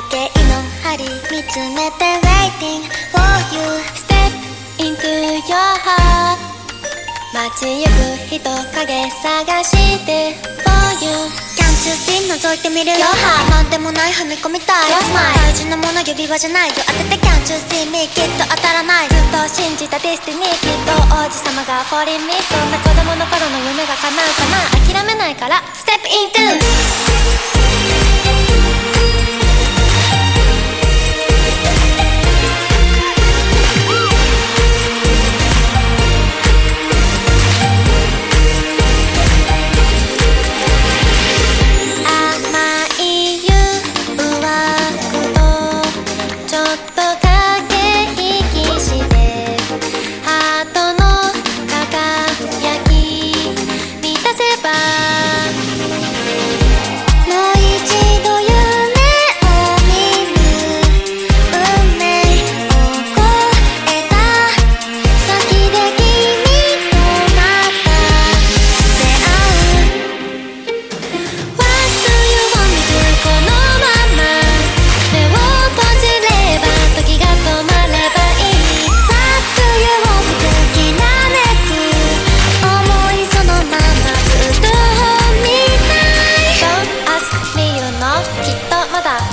時計の針見つめて Waiting for you Step into your heart 街行く人影探して For you Can't you see 覗いてみる Your heart なんでもない踏み込みたい Your smile 大事なもの指輪じゃないよ当てて Can't you see me きっと当たらないずっと信じた Destiny きっと王子様が Fall in me そんな子供の頃の夢が叶うかな諦めないから Step into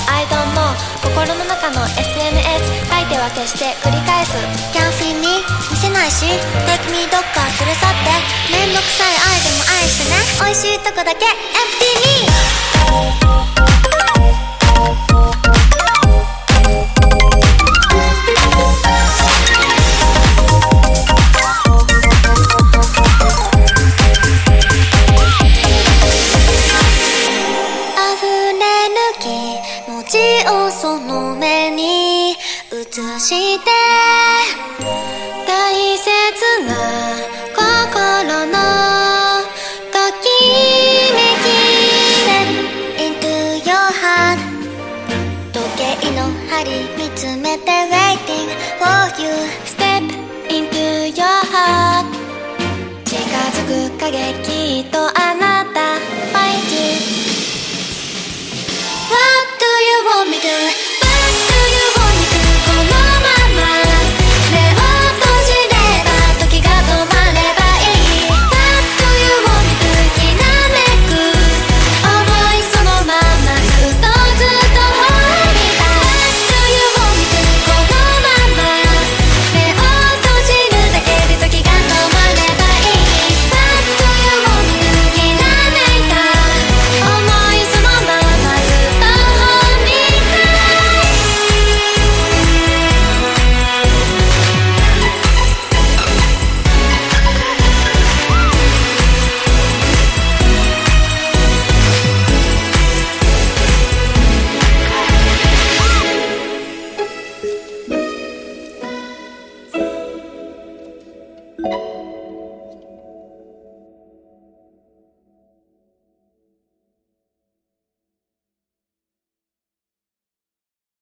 まだ I don't know 心の中の SNS 書いては消して繰り返す。Can't see me 見せないし Take me どっか連れ去ってめんどくさい愛でも愛してね。美味しいとこだけ Empty me 溢をその目に映して